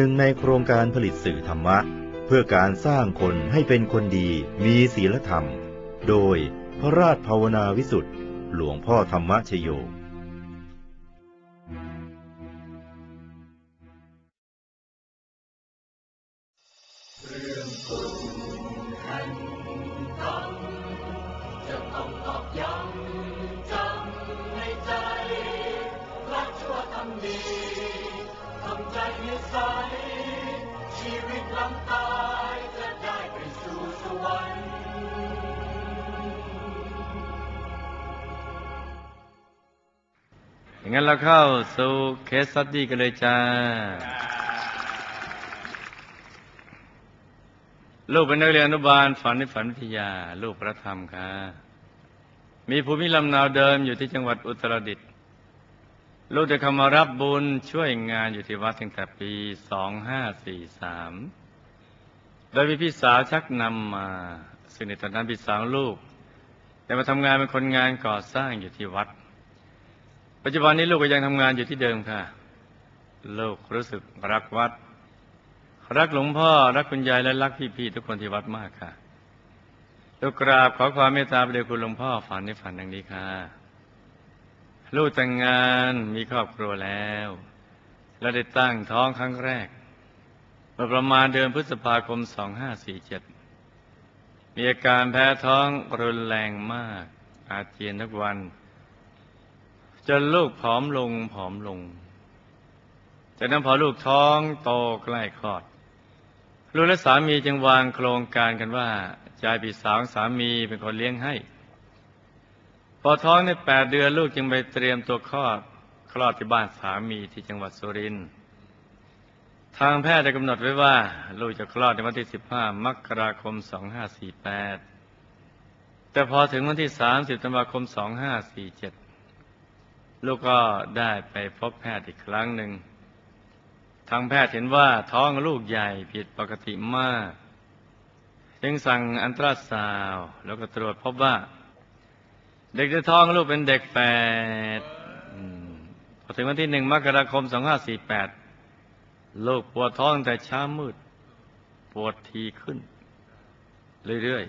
นึ่งในโครงการผลิตสื่อธรรมะ เพื่อการสร้างคนให้เป็นคนดีมีศีลธรรม โดยพระราชภาวนาวิสุทธ์หลวงพ่อธรรมชโย อย่างนั้นเราเข้าสู่ case study กันเลยจ้า ลูกเป็นนักเรียนอนุบาลฝันในฝันวิทยา ลูกพระธรรมค่ะ มีภูมิลำเนาเดิมอยู่ที่จังหวัดอุตรดิตถ์ลูกได้เข้ามารับบุญช่วยงานอยู่ที่วัดตั้งแต่ปี 2543 โดยมีพี่สาวชักนำมาซึ่งในตอนนั้นพี่สาวลูกได้มาทำงานเป็นคนงานก่อสร้างอยู่ที่วัด ปัจจุบันนี้ลูกก็ยังทำงานอยู่ที่เดิมค่ะ ลูกรู้สึกรักวัด รักหลวงพ่อรักคุณยายและรักพี่ๆทุกคนที่วัดมากค่ะลูกกราบขอความเมตตาไปเดียวคุณหลวงพ่อฝันในฝันดังนี้ค่ะ ลูกแต่งงานมีครอบครัวแล้ว และได้ตั้งท้องครั้งแรกเมื่อประมาณเดือนพฤษภาคม 2547 มีอาการแพ้ท้องรุนแรงมาก อาเจียนทุกวัน จนลูกผอมลงผอมลง จากนั้นพอลูกท้องโตใกล้คลอด ลูกและสามีจึงวางโครงการกันว่าจะให้พี่สาวสามีเป็นคนเลี้ยงให้ พอท้องในแปดเดือนลูกจึงไปเตรียมตัวคลอดคลอดที่บ้านสามีที่จังหวัดสุรินทร์ทางแพทย์ได้กำหนดไว้ว่า ลูกจะคลอดในวันที่ 15 มกราคม 2548 แต่พอถึงวันที่ 30 ธันวาคม 2547 ลูกก็ได้ไปพบแพทย์อีกครั้งหนึ่ง ทางแพทย์เห็นว่าท้องลูกใหญ่ผิดปกติมาก จึงสั่งอันตราซาวแล้วก็ตรวจพบว่า เด็กในท้องลูกเป็นเด็กแฝดพอถึงวันที่หนึ่งมกราคม 2548 ลูกปวดท้องแต่เช้ามืด ปวดทีขึ้น เรื่อย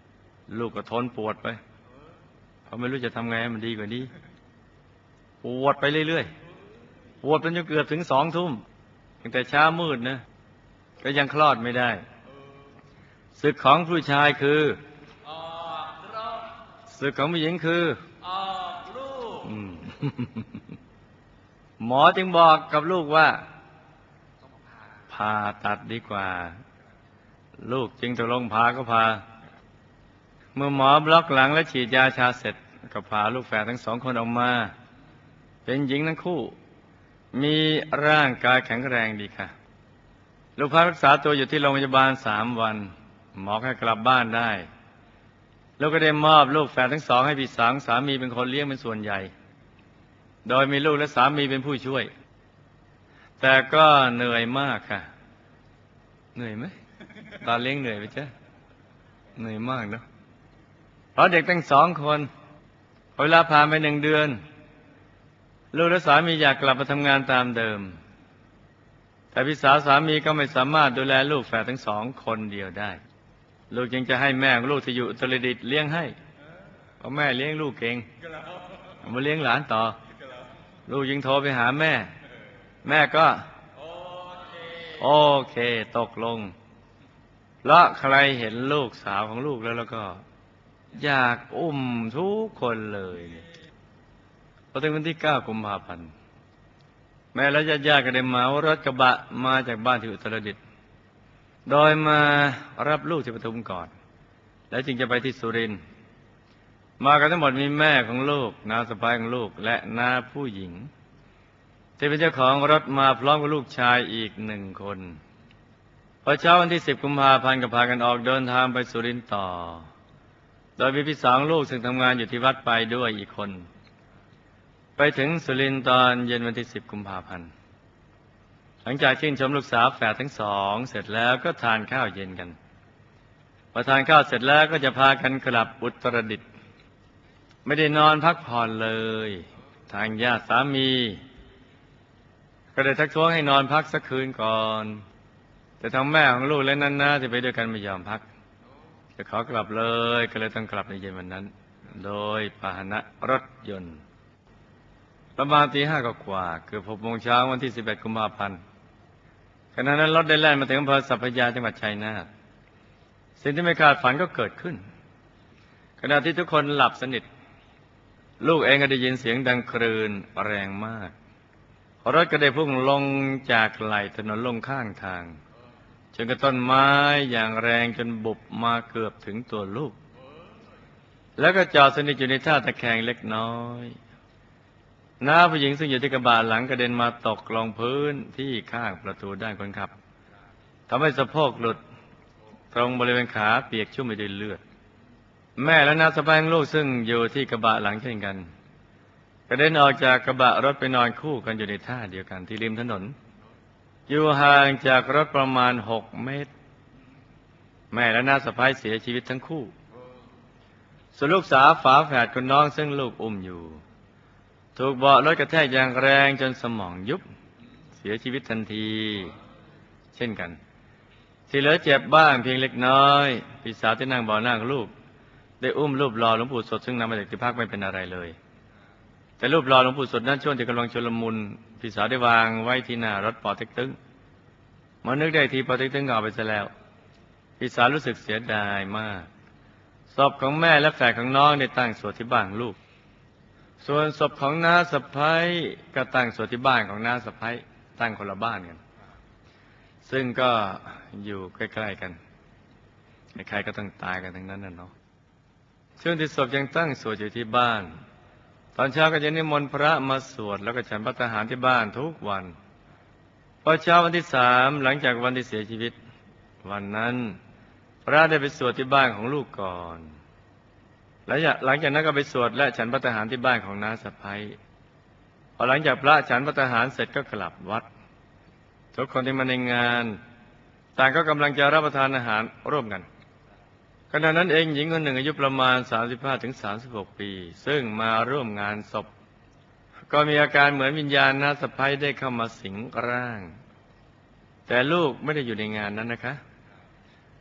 ๆ ลูกก็ทนปวดไปเพราะไม่รู้จะทำไงให้มันดีกว่านี้ ปวดไปเรื่อยๆปวดจนจนเกือบถึงสองทุ่มตั้งแต่เช้ามืดนะ ก็ยังคลอดไม่ได้ศึกของผู้ชายคือศึกของผู้หญิงคืออหมอจึงบอกกับลูกว่าผ่าตัดดีกว่า ลูกจึงตกลงพาก็พาเมื่อหมอบล็อกหลังและฉีดยาชาเสร็จก็พาลูกแฝดทั้งสองคนออกมา เป็นหญิงทั้งคู่ มีร่างกายแข็งแรงดีค่ะ ลูกพักรักษาตัวอยู่ที่โรงพยาบาลสามวัน หมอให้กลับบ้านได้แล้วก็ได้มอบลูกแฝดทั้งสองให้พี่สาวสามีเป็นคนเลี้ยงเป็นส่วนใหญ่ โดยมีลูกและสามีเป็นผู้ช่วย แต่ก็เหนื่อยมากค่ะ เหนื่อยไหมตอนเลี้ยงเหนื่อยไหมจ๊ะเหนื่อยมากเนาะเพราะเด็กทั้งสองคนเวลาผ่านไปหนึ่งเดือน ลูกและสามีอยากกลับมาทำงานตามเดิม แต่พี่สาวสามีก็ไม่สามารถดูแลลูกแฝดทั้งสองคนเดียวได้ ลูกจึงจะให้แม่ลูกที่อยู่อุตรดิตเลี้ยงให้เพราะแม่เลี้ยงลูกเก่งมาเลี้ยงหลานต่อ ลูกยิงโทรไปหาแม่ แม่ก็โอเคตกลง แล้วใครเห็นลูกสาวของลูกแล้วแล้วก็ อยากอุ้มทุกคนเลย พอถึงวันที่เก้ากุมภาพันธ์แม่และญาติญาติก็ได้เหมารถกระบะมาจากบ้านที่อุตรดิตถ์โดยมารับลูกที่ปทุมก่อน แล้วจึงจะไปที่สุรินทร์มากันทั้งหมดมีแม่ของลูกน้าสะพ้ายของลูกและน้าผู้หญิงที่เป็นเจ้าของรถมาพร้อมกับลูกชายอีกหนึ่งคนพอเช้าวันที่สิบกุมภาพันธ์ก็พากันออกเดินทางไปสุรินทร์ต่อ โดยมีพี่สาวลูกซึ่งทำงานอยู่ที่วัดไปด้วยอีกคน ไปถึงสุรินทร์ตอนเย็นวันที่สิบกุมภาพันธ์ หลังจากชื่นชมลูกสาวแฝดทั้งสอง เสร็จแล้วก็ทานข้าวเย็นกันพอทานข้าวเสร็จแล้วก็จะพากันกลับอุตรดิตถ์ไม่ได้นอนพักผ่อนเลย ทางญาติสามี ก็ได้ทักท้วงให้นอนพักสักคืนก่อน แต่ทั้งแม่ของลูกและนันนาที่ไปด้วยกันไม่ยอมพัก จะขอกลับเลยก็เลยต้องกลับในเย็นวันนั้น โดยพาหนะรถยนต์ ประมาณตีห้ากว่าๆเกือบหกโมงเช้าวันที่สิบเอ็ดกุมภาพันธ์ขณะนั้นรถได้แล่นมาถึงอำเภอสัพพยาจังหวัดชัยนาทสิ่งที่ไม่คาดฝันก็เกิดขึ้น ขณะที่ทุกคนหลับสนิท ลูกเองก็ได้ยินเสียงดังครืนแรงมากรถก็ได้พุ่งลงจากไหลถนนลงข้างทางจนกระต้นไม้อย่างแรงจนบุบมาเกือบถึงตัวลูก แล้วก็จอดสนิทอยู่ในท่าตะแคงเล็กน้อย น้าผู้หญิงซึ่งอยู่ที่กระบะหลังกระเด็นมาตกลงพื้นที่ข้างประตูด้านคนขับทำให้สะโพกหลุดตรงบริเวณขาเปียกชุ่มไปด้วยเลือด แม่และน้าสะพ้ายลูกซึ่งอยู่ที่กระบะหลังเช่นกัน กระเด็นออกจากกระบะรถไปนอนคู่กันอยู่ในท่าเดียวกันที่ริมถนน อยู่ห่างจากรถประมาณหกเมตร แม่และน้าสะพ้ายเสียชีวิตทั้งคู่ส่วนลูกสาวฝาแฝดคนน้องซึ่งลูกอุ้มอยู่ ถูกเบาะรถกระแทกอย่างแรงจนสมองยุบ เสียชีวิตทันที เช่นกันที่เหลือเจ็บบ้างเพียงเล็กน้อย พี่สาวที่นั่งเบาะหน้าของลูก ได้อุ้มรูปหล่อหลวงปู่สดซึ่งนำมาจากที่พักไม่เป็นอะไรเลย แต่รูปหล่อหลวงปู่สดนั้นช่วงที่กำลังชลมุนพี่สาวได้วางไว้ที่หน้ารถปอเต็กตึงมานึกได้ทีปอเต็กตึงก็เอาไปซะแล้ว พี่สาวรู้สึกเสียดายมากศพของแม่และแฝดของน้องได้ตั้งสวดที่บ้านลูก ส่วนศพของน้าสะพ้ายก็ตั้งสวดที่บ้านของน้าสะพ้ายตั้งคนละบ้านกัน ซึ่งก็อยู่ใกล้ๆกันใครๆก็ต้องตายกันทั้งนั้นน่ะเนาะช่วงที่ศพยังตั้งสวดอยู่ที่บ้าน ตอนเช้าก็จะนิมนต์พระมาสวดแล้วก็ฉันพระทหารที่บ้านทุกวันพอเช้าวันที่สามหลังจากวันที่เสียชีวิต วันนั้น พระได้ไปสวดที่บ้านของลูกก่อน แล้วหลังจากนั้นก็ไปสวดและฉันพระทหารที่บ้านของน้าสะพ้ยพอหลังจากพระฉันพระทหารเสร็จก็กลับวัด ทุกคนที่มาในงาน ต่างก็กำลังจะรับประทานอาหารร่วมกันขณะนั้นเองหญิงคนหนึ่งอายุประมาณ 35ถึง36ปี ซึ่งมาร่วมงานศพ ก็มีอาการเหมือนวิญญาณน้าสะพ้ยได้เข้ามาสิงร่าง แต่ลูกไม่ได้อยู่ในงานนั้นนะคะ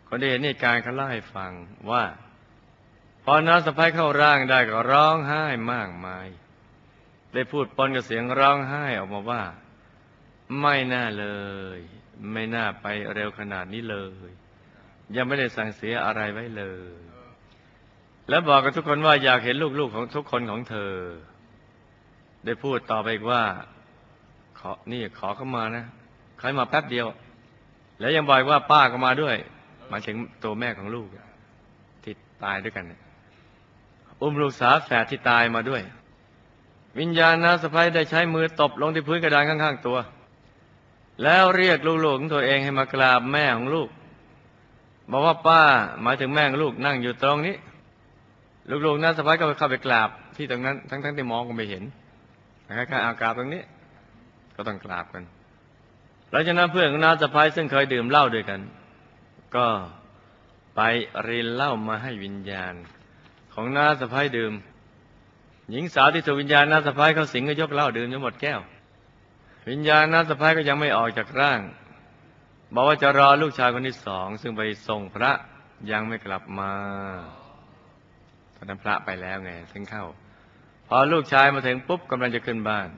คนที่เห็นเหตุการณ์เขาเล่าให้ฟังว่า อน้าสะพ้ยเข้าร่างได้ก็ร้องไห้มากมาย ได้พูดปนกับเสียงร้องไห้ออกมาว่า ไม่น่าเลย ไม่น่าไปเร็วขนาดนี้เลย ยังไม่ได้สั่งเสียอะไรไว้เลย แล้วบอกกับทุกคนว่าอยากเห็นลูกๆของทุกคนของเธอ ได้พูดต่อไปอีกว่า ขอนี่ขอเข้ามานะใครมาแป๊บเดียว แล้วยังบอกว่าป้าก็มาด้วยหมายถึงตัวแม่ของลูกที่ตายด้วยกันเนี่ย อุ้มลูกสาวแฝดที่ตายมาด้วย วิญญาณนาสะพ้ยได้ใช้มือตบลงที่พื้นกระดานข้าง ๆ ตัว แล้วเรียกลูกๆของตัวเองให้มากราบแม่ของลูก บอกว่าป้าหมายถึงแม่ของลูกนั่งอยู่ตรงนี้ ลูกๆนาสะพ้ยก็เข้าไปกราบที่ตรงนั้น ทั้งๆที่มองก็ไม่เห็นคล้ายๆอากาบตรงนี้ ก็ต้องกราบกันหลังจากนั้นเพื่อนของนาสะพ้ยซึ่งเคยดื่มเหล้าด้วยกัน ก็ไปรินเหล้ามาให้วิญญาณ ของน้าสะพ้ายดื่ม หญิงสาวที่ถูกวิญญาณน้าสะพ้ายเขาสิงก็ยกเหล้าดื่มจนหมดแก้ว วิญญาณน้าสะพ้ายก็ยังไม่ออกจากร่าง บอกว่าจะรอลูกชายคนที่สอง ซึ่งไปส่งพระยังไม่กลับมาตอนนั้นพระไปแล้วไงถึงเข้า พอลูกชายมาถึงปุ๊บกำลังจะขึ้นบ้าน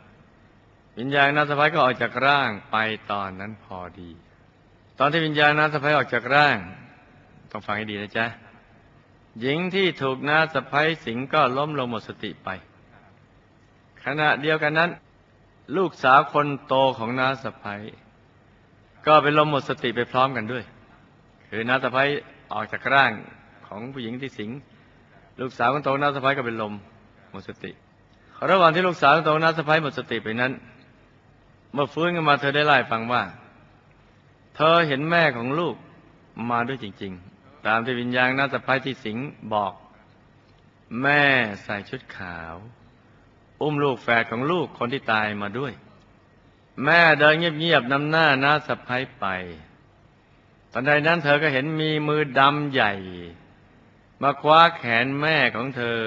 วิญญาณน้าสะพ้ายก็ออกจากร่างไปตอนนั้นพอดี ตอนที่วิญญาณน้าสะพ้ายออกจากร่าง ต้องฟังให้ดีนะจ๊ะ หญิงที่ถูกนาสะพ้ยสิงก็ล้มลงหมดสติไป ขณะเดียวกันนั้น ลูกสาวคนโตของนาสะพ้ยก็ไปล้มหมดสติไปพร้อมกันด้วย คือนาสะพ้ยออกจากร่างของผู้หญิงที่สิง ลูกสาวคนโตนาสะพ้ยก็เป็นลมหมดสติ ระหว่างที่ลูกสาวคนโตนาสะพ้ยหมดสติไปนั้น เมื่อฟื้นขึ้นมาเธอได้ไล่ฟังว่า เธอเห็นแม่ของลูกมาด้วยจริงๆ ตามที่วิญญาณนาสะพ้ายที่สิงบอก แม่ใส่ชุดขาว อุ้มลูกแฝดของลูกคนที่ตายมาด้วย แม่เดินเงียบๆนำหน้าน้าสะพ้ายไปตอนใดนั้นเธอก็เห็นมีมือดำใหญ่ มาคว้าแขนแม่ของเธอ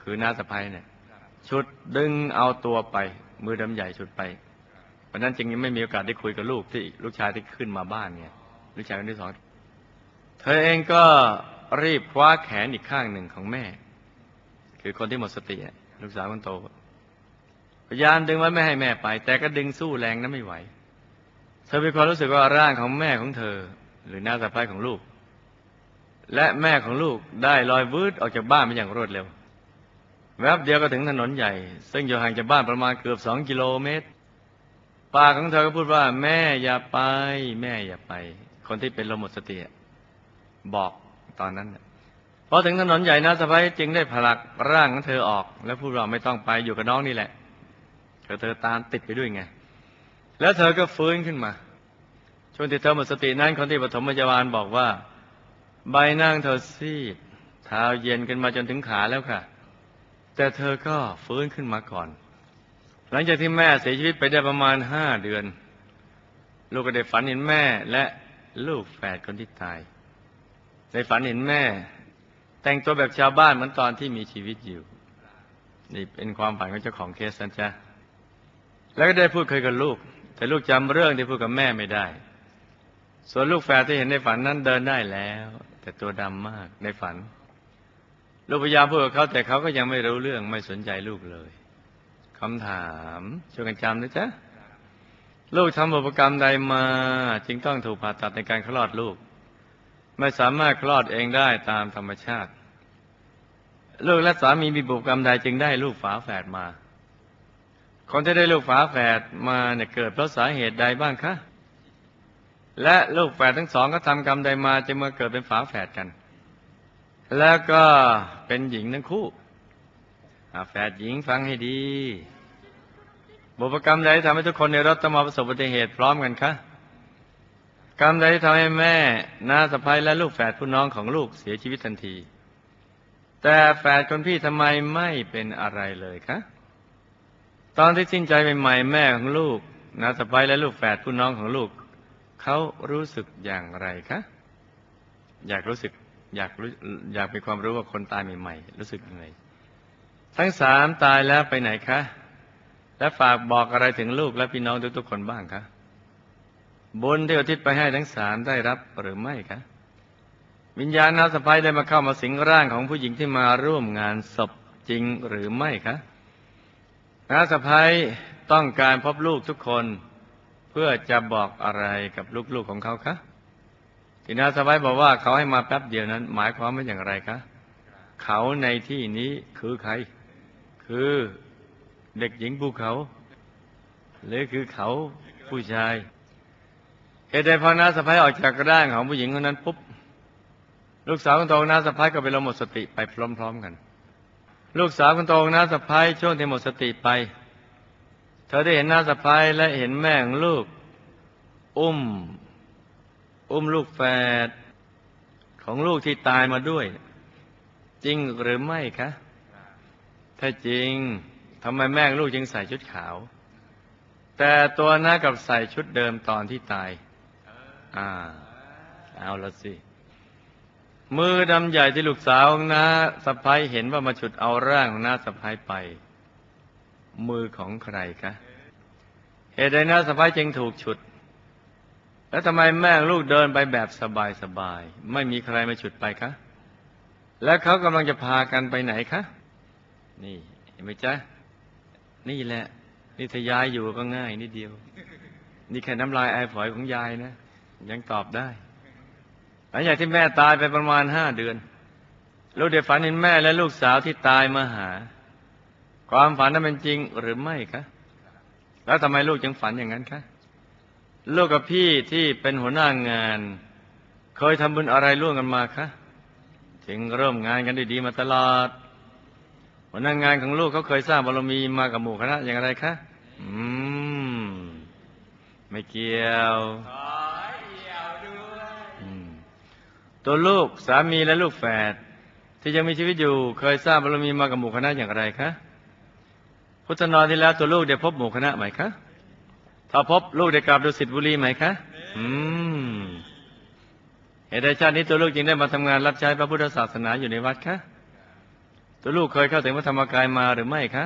คือน้าสะพ้ายเนี่ยชุดดึงเอาตัวไป มือดำใหญ่ชุดไปเพราะนั้นจึงยังไม่มีโอกาสได้คุยกับลูกที่ลูกชายที่ขึ้นมาบ้านเนี่ยลูกชายคนที่สอง เธอเองก็รีบคว้าแขนอีกข้างหนึ่งของแม่ คือคนที่หมดสติลูกสาวคนโต พยายามดึงไว้ไม่ให้แม่ไป แต่ก็ดึงสู้แรงนั้นไม่ไหว เธอมีความรู้สึกว่าร่างของแม่ของเธอ หรือหน้าสะพ้ายของลูก และแม่ของลูกได้ลอยวืดออกจากบ้านไปอย่างรวดเร็ว แวบเดียวก็ถึงถนนใหญ่ ซึ่งอยู่ห่างจากบ้านประมาณเกือบสองกิโลเมตรปากของเธอก็พูดว่า แม่อย่าไป แม่อย่าไป คนที่เป็นลมหมดสติ บอกตอนนั้นพอถึงถนนใหญ่นะสะพ้ายจึงได้ผลักร่างของเธอออก แล้วพูดว่าไม่ต้องไปอยู่กับน้องนี่แหละเธอเธอตามติดไปด้วยไง แล้วเธอก็ฟื้นขึ้นมาช่วงที่เธอหมดสตินั้นคนที่ปฐมพยาบาลบอกว่า ใบหน้าของเธอซีดเท้าเย็นกันมาจนถึงขาแล้วค่ะ แต่เธอก็ฟื้นขึ้นมาก่อน หลังจากที่แม่เสียชีวิตไปได้ประมาณห้าเดือน ลูกก็ได้ฝันเห็นแม่และลูกแฝดคนที่ตาย ในฝันเห็นแม่ แต่งตัวแบบชาวบ้านเหมือนตอนที่มีชีวิตอยู่ นี่เป็นความฝันของเจ้าของเคสนะจ๊ะแล้วก็ได้พูดเคยกับลูก แต่ลูกจำเรื่องที่พูดกับแม่ไม่ได้ ส่วนลูกแฝดที่เห็นในฝันนั้นเดินได้แล้ว แต่ตัวดำมากในฝัน ลูกพยายามพูดกับเขาแต่เขาก็ยังไม่รู้เรื่องไม่สนใจลูกเลยคำถามช่วยกันจำนะจ๊ะ ลูกทำบุพกรรมใดมา จึงต้องถูกผ่าตัดในการคลอดลูก ไม่สามารถคลอดเองได้ตามธรรมชาติ ลูกและสามีมีบุพกรรมใดจึงได้ลูกฝาแฝดมา คนที่ได้ลูกฝาแฝดมาเนี่ยเกิดเพราะสาเหตุใดบ้างคะ และลูกแฝดทั้งสองก็ทำกรรมใดมาจึงมาเกิดเป็นฝาแฝดกัน แล้วก็เป็นหญิงทั้งคู่อ่าแฝดหญิงฟังให้ดี บุพกรรมใดทำให้ทุกคนในรถต้องมาประสบอุบัติเหตุพร้อมกันคะ กรรมใดที่ทำให้แม่น้าสะพ้ายและลูกแฝดผู้น้องของลูกเสียชีวิตทันที แต่แฝดคนพี่ทำไมไม่เป็นอะไรเลยคะตอนที่สิ้นใจใหม่ๆแม่ของลูกน้าสะพ้ายและลูกแฝดผู้น้องของลูกเขารู้สึกอย่างไรคะอยากรู้สึกอยากรู้อยากมีความรู้ว่าคนตายใหม่ๆรู้สึกยังไงทั้งสามตายแล้วไปไหนคะ และฝากบอกอะไรถึงลูกและพี่น้องทุกๆคนบ้างคะ บุญที่อุทิศไปให้ทั้งสามได้รับหรือไม่คะวิญญาณน้าสะพ้ายได้มาเข้ามาสิงร่างของผู้หญิงที่มาร่วมงานศพจริงหรือไม่คะน้าสะพ้ายต้องการพบลูกทุกคน เพื่อจะบอกอะไรกับลูกๆของเขาคะที่น้าสะพ้ายบอกว่าเขาให้มาแป๊บเดียวนั้น หมายความว่าอย่างไรคะเขาในที่นี้คือใคร คือเด็กหญิงภูเขา หรือคือเขาผู้ชาย เหตุใดพอน้าสะพ้ายออกจากร่างของผู้หญิงคนนั้นปุ๊บลูกสาวคนโตน้าสะพ้ายก็ไปลมหมดสติไปพร้อม ๆ กัน ลูกสาวคนโตน้าสะพ้ายช่วงที่หมดสติไป เธอได้เห็นน้าสะพ้ายและเห็นแม่ของลูก อุ้ม อุ้มลูกแฝดของลูกที่ตายมาด้วย จริงหรือไม่คะ ถ้าจริงทำไมแม่งลูกจึงใส่ชุดขาว แต่ตัวน้ากับใส่ชุดเดิมตอนที่ตาย อ่า เอาละสิ มือดำใหญ่ที่ลูกสาวของน้าสะพ้ายเห็นว่ามาฉุดเอาร่างของน้าสะพ้ายไป มือของใครคะเหตุใดน้าสะพ้ายจึงถูกฉุด แล้วทำไมแม่ลูกเดินไปแบบสบายๆไม่มีใครมาฉุดไปคะแล้วเขากำลังจะพากันไปไหนคะ นี่เห็นไหมจ๊ะ นี่แหละ นี่ถ้ายายอยู่ก็ง่ายนิดเดียว นี่แค่น้ำลายไอฝอยของยายนะ ยังตอบได้หลังจากที่แม่ตายไปประมาณห้าเดือน ลูกเด็กฝันเห็นแม่และลูกสาวที่ตายมาหา ความฝันนั้นเป็นจริงหรือไม่คะ แล้วทำไมลูกจึงฝันอย่างนั้นคะลูกกับพี่ที่เป็นหัวหน้างาน เคยทำบุญอะไรร่วมกันมาคะถึงเริ่มงานกันดีๆมาตลอดหัวหน้างานของลูกเขาเคยสร้างบารมีมากับหมู่คณะอย่างไรคะ อืม ไม่เกี่ยวอืม ตัวลูกสามีและลูกแฝดที่ยังมีชีวิตอยู่ เคยสร้างบารมีมากับหมู่คณะอย่างไรคะพุทธนอนที่แล้วตัวลูกได้พบหมู่คณะไหมคะถ้าพบลูกได้กราบดุสิตบุรีไหมคะ อืมเหตุใดชาตินี้ตัวลูกจึงได้มาทำงานรับใช้พระพุทธศาสนาอยู่ในวัดคะตัวลูกเคยเข้าถึงพระธรรมกายมาหรือไม่คะ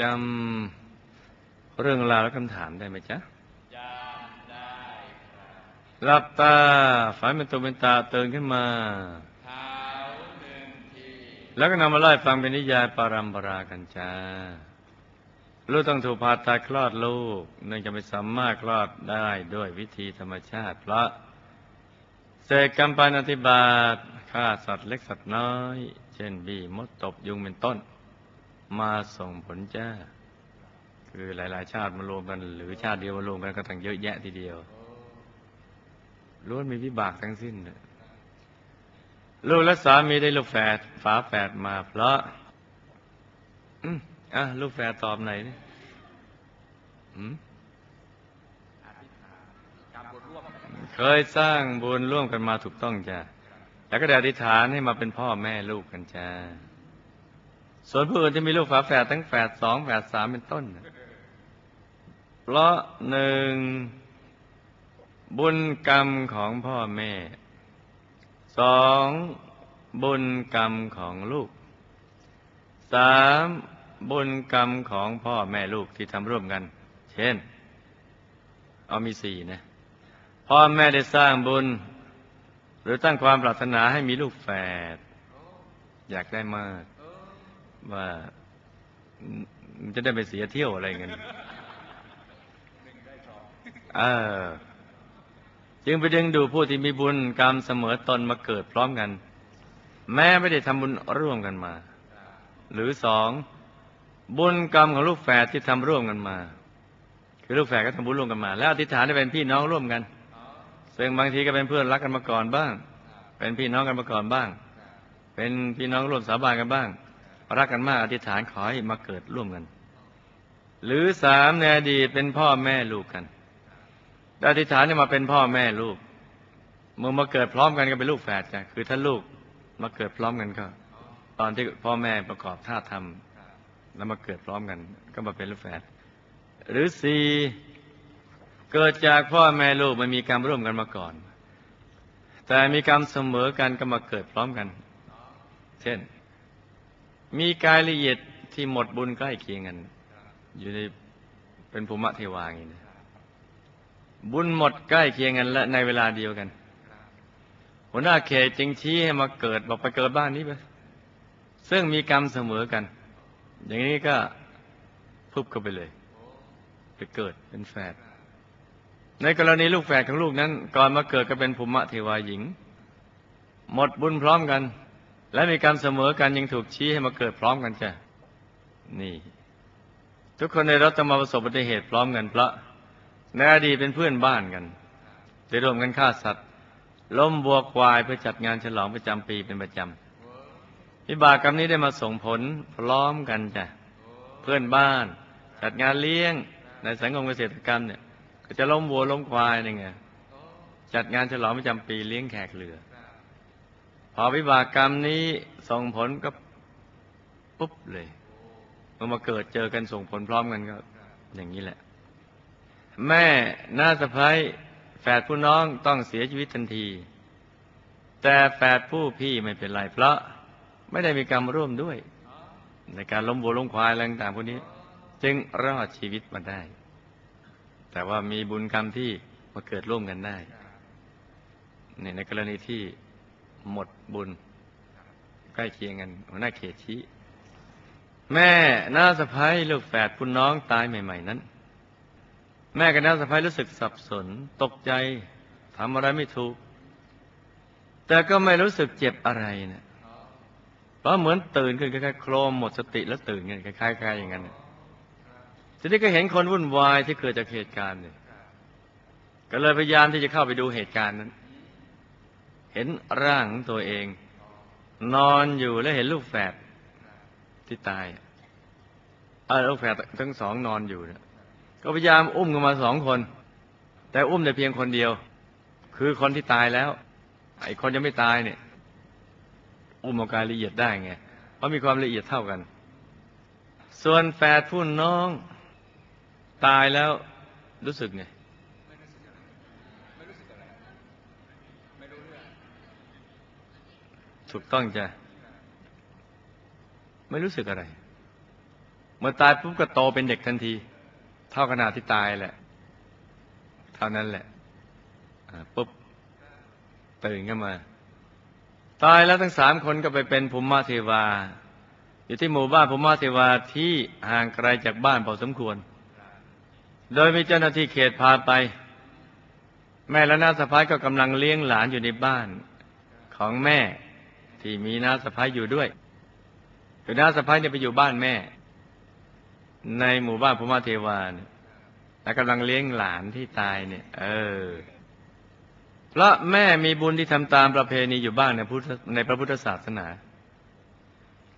จำเรื่องราวและคำถามได้ไหมจ๊ะ หลับตาฝันเป็นตัวเป็นตาเตื่นขึ้นมา แล้วก็นำมาไล่ฟังเป็นนิยายปารัมปรากันจ้าลูกต้องถูกผ่าตัดคลอดลูกเนื่องจากไม่สามารถคลอดได้ด้วยวิธีธรรมชาติ เพราะเศษกรรมปานอธิบาตฆ่าสัตว์เล็กสัตว์น้อย เช่นบีมดตบยุงเป็นต้น มาส่งผลจ้า คือหลาย ๆ ชาติมารวมกัน หรือชาติเดียวมารวมกันก็ตั้งเยอะแยะทีเดียว ล้วนมีวิบากทั้งสิ้นเลยลูกและสามีได้ลูกแฝดฝาแฝดมาเพราะอืมอะลูกแฝดตอบไหนนี่อืมเคยสร้างบุญร่วมกันมาถูกต้องจ้ะแล้วก็ได้อธิษฐานให้มาเป็นพ่อแม่ลูกกันจ้าส่วนผู้อื่นที่มีลูกฝาแฝดทั้งแฝดสองแฝดสามเป็นต้น เพราะหนึ่ง บุญกรรมของพ่อแม่สองบุญกรรมของลูกสามบุญกรรมของพ่อแม่ลูกที่ทำร่วมกัน เช่น เอามีสี่นะ พ่อแม่ได้สร้างบุญ หรือตั้งความปรารถนาให้มีลูกแฝด อยากได้มาก ว่าจะได้ไปเสียเที่ยวอะไรเงี้ยเออ จึงไปดึงดูผู้ที่มีบุญกรรมเสมอตนมาเกิดพร้อมกัน แม้ไม่ได้ทำบุญร่วมกันมา หรือสองบุญกรรมของลูกแฝดที่ทำร่วมกันมา คือลูกแฝดก็ทำบุญร่วมกันมา แล้วอธิษฐานได้เป็นพี่น้องร่วมกันซึ่งบางทีก็เป็นเพื่อนรักกันมาก่อนบ้าง เป็นพี่น้องกันมาก่อนบ้าง เป็นพี่น้องร่วมสาบานกันบ้าง รักกันมากอธิษฐานขอให้มาเกิดร่วมกัน หรือสามในอดีตเป็นพ่อแม่ลูกกัน อธิษฐานจะมาเป็นพ่อแม่ลูกเมื่อมาเกิดพร้อมกันก็เป็นลูกแฝดจ้ะคือถ้าลูกมาเกิดพร้อมกันก็ ตอนที่พ่อแม่ประกอบท่าทำแล้วมาเกิดพร้อมกัน ก็มาเป็นลูกแฝดหรือสี่เกิดจากพ่อแม่ลูกมันมีกรรมร่วมกันมาก่อน แต่มีกรรมเสมอกันก็มาเกิดพร้อมกัน เช่น มีกายละเอียดที่หมดบุญใกล้เคียงกัน อยู่ในเป็นภูมิเทวาอย่างนี้นะ บุญหมดใกล้เคียงกันและในเวลาเดียวกัน หัวหน้าเขตจึงชี้ให้มาเกิดบอกไปเกิดบ้านนี้ไปซึ่งมีกรรมเสมอกัน อย่างนี้ก็พุบเข้าไปเลย ไปเกิดเป็นแฝดในกรณีลูกแฝดของลูกนั้น ก่อนมาเกิดก็เป็นภูมิเทวาหญิง หมดบุญพร้อมกัน และมีกรรมเสมอกันยังถูกชี้ให้มาเกิดพร้อมกันจ้ะนี่ ทุกคนในรถต้องมาประสบอุบัติเหตุพร้อมกันเพราะ ในอดีตเป็นเพื่อนบ้านกันได้ร่วมกันฆ่าสัตว์ล้มบัวควายเพื่อจัดงานฉลองประจำปีเป็นประจำวิบากกรรมนี้ได้มาส่งผลพร้อมกันจ้ะเพื่อนบ้าน จัดงานเลี้ยงในสังคมเกษตรกรรมเนี่ย ก็จะล้มวัวล้มควายนี่ไงจัดงานฉลองประจำปีเลี้ยงแขกเรือ พอวิบากกรรมนี้ส่งผลก็ปุ๊บเลยมื่อมาเกิดเจอกันส่งผลพร้อมกันก็ อย่างนี้แหละ แม่น้าสะพ้ายแฝดผู้น้องต้องเสียชีวิตทันที แต่แฝดผู้พี่ไม่เป็นไรเพราะไม่ได้มีกรรมร่วมด้วย ในการล้มวัวล้มควายอะไรต่างๆพวกนี้ จึงรอดชีวิตมาได้ แต่ว่ามีบุญกรรมที่มาเกิดร่วมกันได้เนี่ยในกรณีที่หมดบุญ ใกล้เคียงกันหัวหน้าเขตชี้แม่น้าสะพ้ายลูกแฝดผู้น้องตายใหม่ ๆ นั้น แม่กับน้าสะพ้ายรู้สึกสับสน ตกใจทำอะไรไม่ถูก แต่ก็ไม่รู้สึกเจ็บอะไรนะเพราะเหมือนตื่นขึ้นคล้ายๆโครมหมดสติแล้วตื่นกันคล้ายๆอย่างนั้นทีนี้ก็เห็นคนวุ่นวายที่เกิดจากเหตุการณ์เนี่ยก็เลยพยายามที่จะเข้าไปดูเหตุการณ์นั้น เห็นร่างของตัวเอง นอนอยู่และเห็นลูกแฝดที่ตายเออลูกแฝดทั้งสองนอนอยู่เนี่ย ก็พยายามอุ้มกันมาสองคน แต่อุ้มแต่เพียงคนเดียว คือคนที่ตายแล้ว ไอ้คนยังไม่ตายเนี่ย อุ้มอาการละเอียดได้ไงเพราะมีความละเอียดเท่ากัน ส่วนแฝดผู้น้อง ตายแล้วรู้สึกไงถูกต้องจ้ะไม่รู้สึกอะไร เมื่อตายปุ๊บก็โตเป็นเด็กทันที เท่าขนาดที่ตายแหละ เท่านั้นแหละปุ๊บตื่นขึ้นมา ตายแล้วทั้งสามคนก็ไปเป็นภูมิเทวา อยู่ที่หมู่บ้านภูมิเทวาที่ห่างไกลจากบ้านพอสมควร โดยมีเจ้าหน้าที่เขตพาไป แม่และน้าสะพ้ายก็กำลังเลี้ยงหลานอยู่ในบ้านของแม่ที่มีน้าสะพ้ายอยู่ด้วยคือน้าสะพ้ายเนี่ยไปอยู่บ้านแม่ ในหมู่บ้านภูมิเทวาเนี่ยแล้วกำลังเลี้ยงหลานที่ตายเนี่ย เออเพราะแม่มีบุญที่ทำตามประเพณีอยู่บ้างในพุทธในพระพุทธศาสนา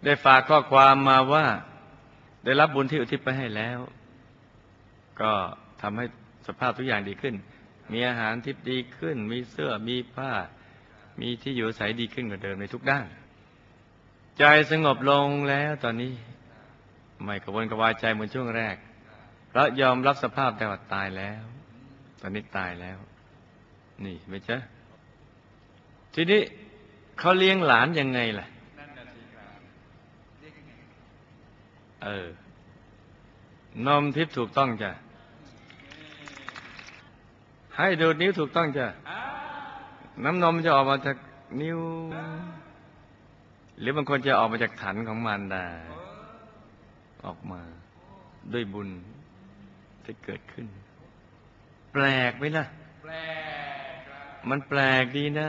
ได้ฝากข้อความมาว่า ได้รับบุญที่อุทิศไปให้แล้ว ก็ทำให้สภาพทุกอย่างดีขึ้น มีอาหารทิพดีขึ้น มีเสื้อมีผ้า มีที่อยู่อาศัยดีขึ้นกว่าเดิมในทุกด้าน ใจสงบลงแล้วตอนนี้ ไม่กระวนกระวายใจเหมือนช่วงแรก เพราะยอมรับสภาพแต่ว่าตายแล้ว ตอนนี้ตายแล้ว นี่ไม่ใช่ทีนี้เขาเลี้ยงหลานยังไงล่ะเออนมทิพย์ถูกต้องจ้ะให้ดูดนิ้วถูกต้องจ้ะน้ำนมจะออกมาจากนิ้ว หรือบางคนจะออกมาจากขันของมารดา ออกมา ด้วยบุญที่เกิดขึ้น แปลกไหมล่ะมันแปลกดีนะ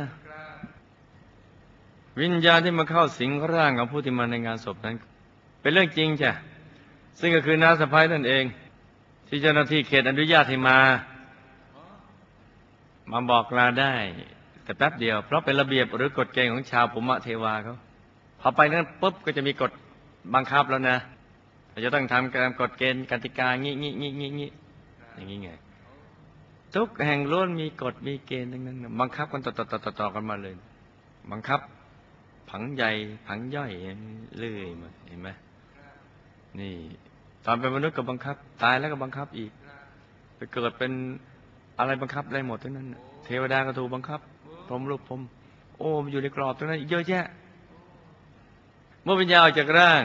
วิญญาณที่มาเข้าสิงร่างของผู้ที่มาในงานศพนั้น เป็นเรื่องจริงจ้ะซึ่งก็คือน้าสะพ้ายนั่นเอง ที่เจ้าหน้าที่เขตอนุญาตให้มา มาบอกลาได้ แต่แป๊บเดียว เพราะเป็นระเบียบหรือกฎเกณฑ์ของชาวภูมิเทวาเขาพอไปนั้นปุ๊บก็จะมีกฎบังคับแล้วนะ เราจะต้องทำตามกฎเกณฑ์กติกางี้งี้งี้งี้งี้อย่างนี้ไงทุกแห่งล้วนมีกฎมีเกณฑ์ทั้งนั้นบังคับกันต่อต่อต่อต่อกันมาเลย บังคับ ผังใหญ่ผังย่อยเรื่อยมาเห็นไหมนี่ตอนเป็นมนุษย์ก็บังคับ ตายแล้วก็บังคับอีก ไปเกิดเป็นอะไรบังคับได้หมดทั้งนั้น เทวดาก็ถูกบังคับพรหมรูปพรหมโอ้มันอยู่ในกรอบตรงนั้นเยอะแยะ เมื่อวิญญาณออกจากร่าง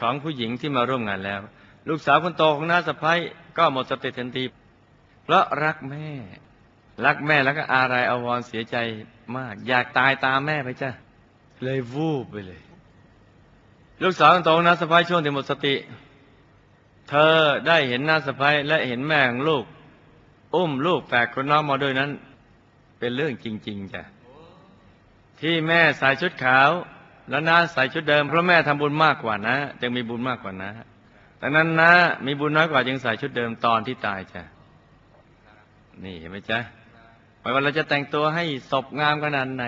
ของผู้หญิงที่มาร่วมงานแล้ว ลูกสาวคนโตของน้าสะพ้ายก็หมดสติทันที เพราะรักแม่ รักแม่แล้วก็อาลัยอาวรณ์เสียใจมาก อยากตายตามแม่ไปจ้ะเลยวูบไปเลย ลูกสาวคนโตของน้าสะพ้ายช่วงที่หมดสติ เธอได้เห็นน้าสะพ้ายและเห็นแม่ของลูก อุ้มลูกแฝดคนน้องมาด้วยนั้น เป็นเรื่องจริง ๆจ้ะที่แม่ใส่ชุดขาว แล้วน้าใส่ชุดเดิมเพราะแม่ทำบุญมากกว่านะ จึงมีบุญมากกว่านะแต่นั้นนะ มีบุญน้อยกว่าจึงใส่ชุดเดิมตอนที่ตายจ้ะนี่เห็นไหมจ๊ะไม่ว่าเราจะแต่งตัวให้ศพงามขนาดไหน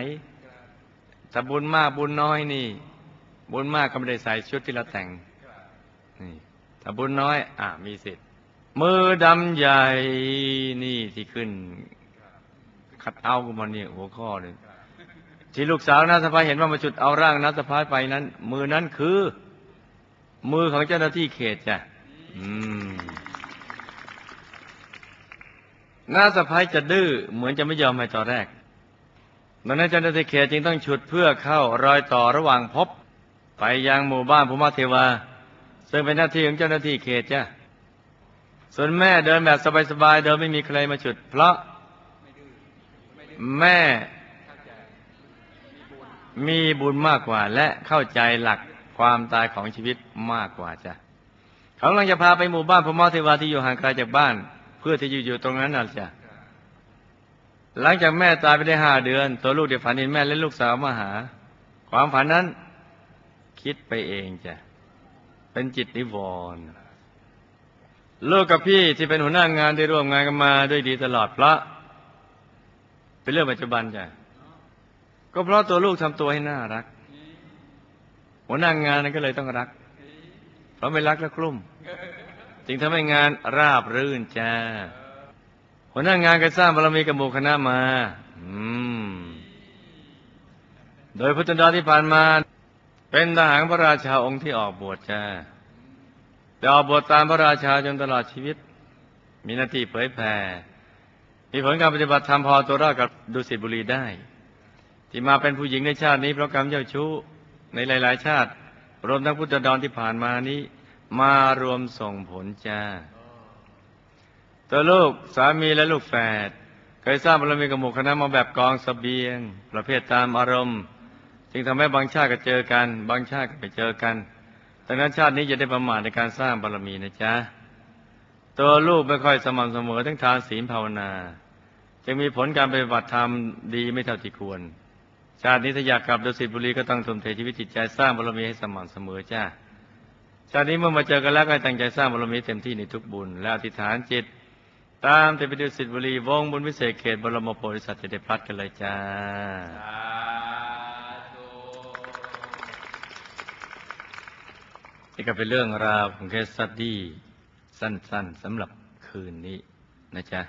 แต่บุญมากบุญน้อยนี่ บุญมากก็ไม่ได้ใส่ชุดที่เราแต่งนี่ถ้าบุญน้อย อะมีสิทธิ์มือดำใหญ่นี่ที่ขึ้นคัดเอากันมาเนี่ยหัวข้อเลย ที่ลูกสาวนาสะพายเห็นว่ามาจุดเอาร่างนาสะพายไปนั้น มือนั้นคือ มือของเจ้าหน้าที่เขตจ้ะน้าสะพายจะดื้อเหมือนจะไม่ยอมให้ตอนแรกดังนั้นเจ้าหน้าที่เขตจึงต้องฉุดเพื่อเข้ารอยต่อระหว่างพบ ไปยังหมู่บ้านภูมิเทวา ซึ่งเป็นหน้าที่ของเจ้าหน้าที่เขตจ้ะส่วนแม่เดินแบบสบายๆโดยไม่มีใครมาฉุด เพราะแม่ มีบุญมากกว่า และเข้าใจหลักความตายของชีวิตมากกว่าจ้ะเขากำลังจะพาไปหมู่บ้านภูมิเทวาที่อยู่ห่างไกลจากบ้าน เพื่อที่จะอยู่ตรงนั้นน่ะจ้ะหลังจากแม่ตายไปได้ห้าเดือน ตัวลูกเดี๋ยวฝันเห็นแม่และลูกสาวมาหา ความฝันนั้น คิดไปเองจ้ะเป็นจิตนิวรณ์ลูกกับพี่ที่เป็นหัวหน้างานได้ร่วมงานกันมาด้วยดีตลอดเพราะเป็นเรื่องปัจจุบันจ้ะ ก็เพราะตัวลูกทำตัวให้น่ารัก หัวหน้างานนั้นก็เลยต้องรัก เพราะไม่รักแล้วกลุ้มจึงทำให้งานราบรื่นจ้า หัวหน้างานก็สร้างบารมีกับหมู่คณะมา อืม โดยพุทธดาที่ผ่านมา เป็นทหารพระราชาองค์ที่ออกบวชจ้าแต่ออกบวชตามพระราชาจนตลอดชีวิต มีหน้าที่เผยแผ่มีผลการปฏิบัติธรรมพอตัวรอดกับดุสิตบุรีได้ ที่มาเป็นผู้หญิงในชาตินี้เพราะกรรมเจ้าชู้ในหลาย ๆ ชาติ รวมทั้งพุทธดอนที่ผ่านมานี้ มารวมส่งผลจ้า ตัวลูกสามีและลูกแฝดเคยสร้างบารมีกับหมู่คณะมาแบบกองสเสบียง ประเภทตามอารมณ์ จึงทำให้บางชาติก็เจอกัน บางชาติก็ไม่เจอกันดังนั้นชาตินี้จะได้ประมาทในการสร้างบารมีนะจ๊ะตัวลูกไม่ค่อยสม่ำเสมอทั้งทานศีลภาวนา จึงมีผลการปฏิบัติธรรมดีไม่เท่าที่ควร ชาตินี้ถ้าอยากกลับดุสิตบุรีก็ต้องทุ่มเทชีวิตจิตใจสร้างบารมีให้สม่ำเสมอจ้าชาตินี้เมื่อมาเจอกันแล้วก็ตั้งใจสร้างบารมีเต็มที่ในทุกบุญ และอธิษฐานจิต ตามเทพดุสิตบุรีวงบุญวิเศษเขตบรมโพธิสัตว์จะได้พัดกันเลยจ้านี่ก็เป็นเรื่องราวของเคสสตดี้สั้นๆสำหรับคืนนี้นะจ๊ะ